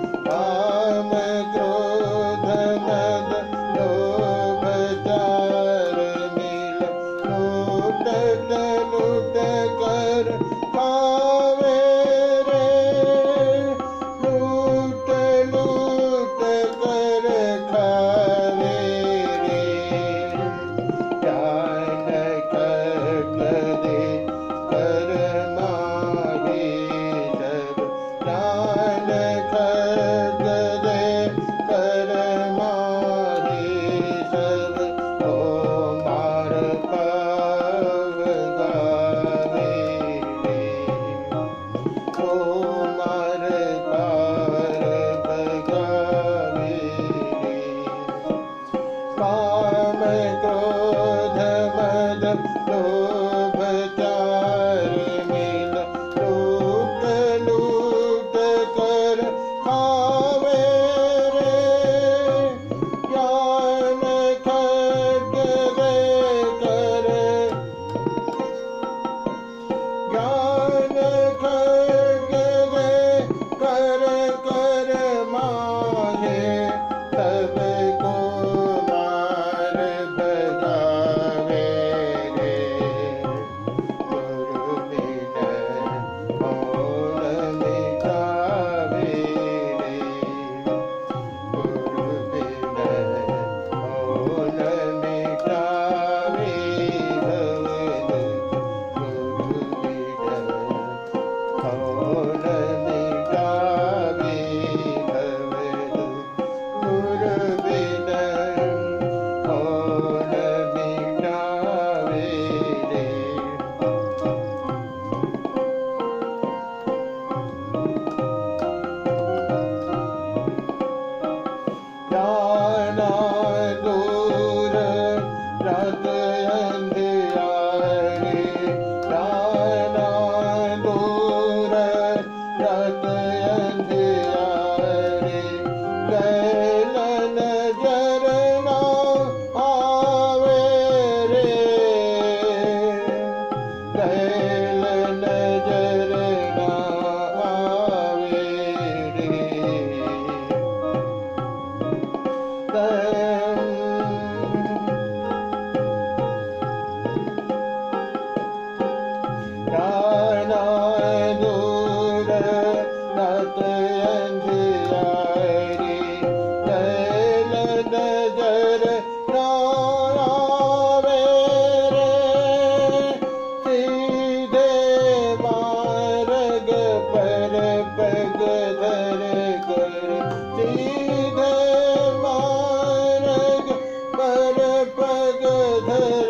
मिल धर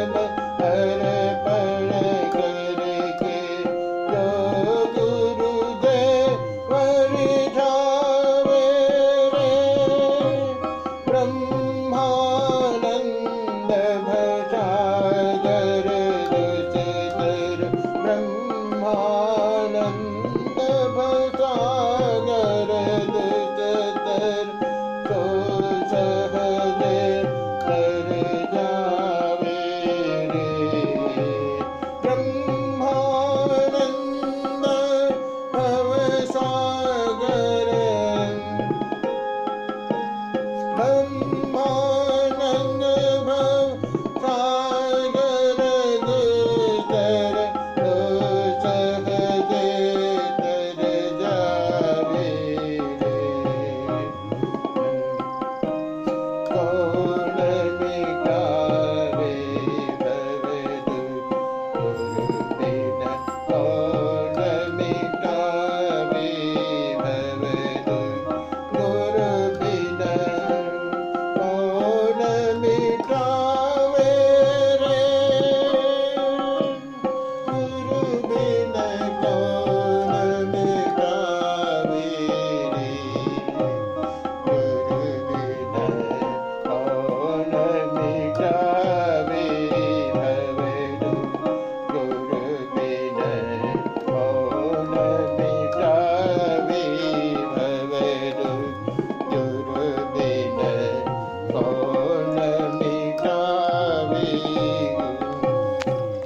Amen.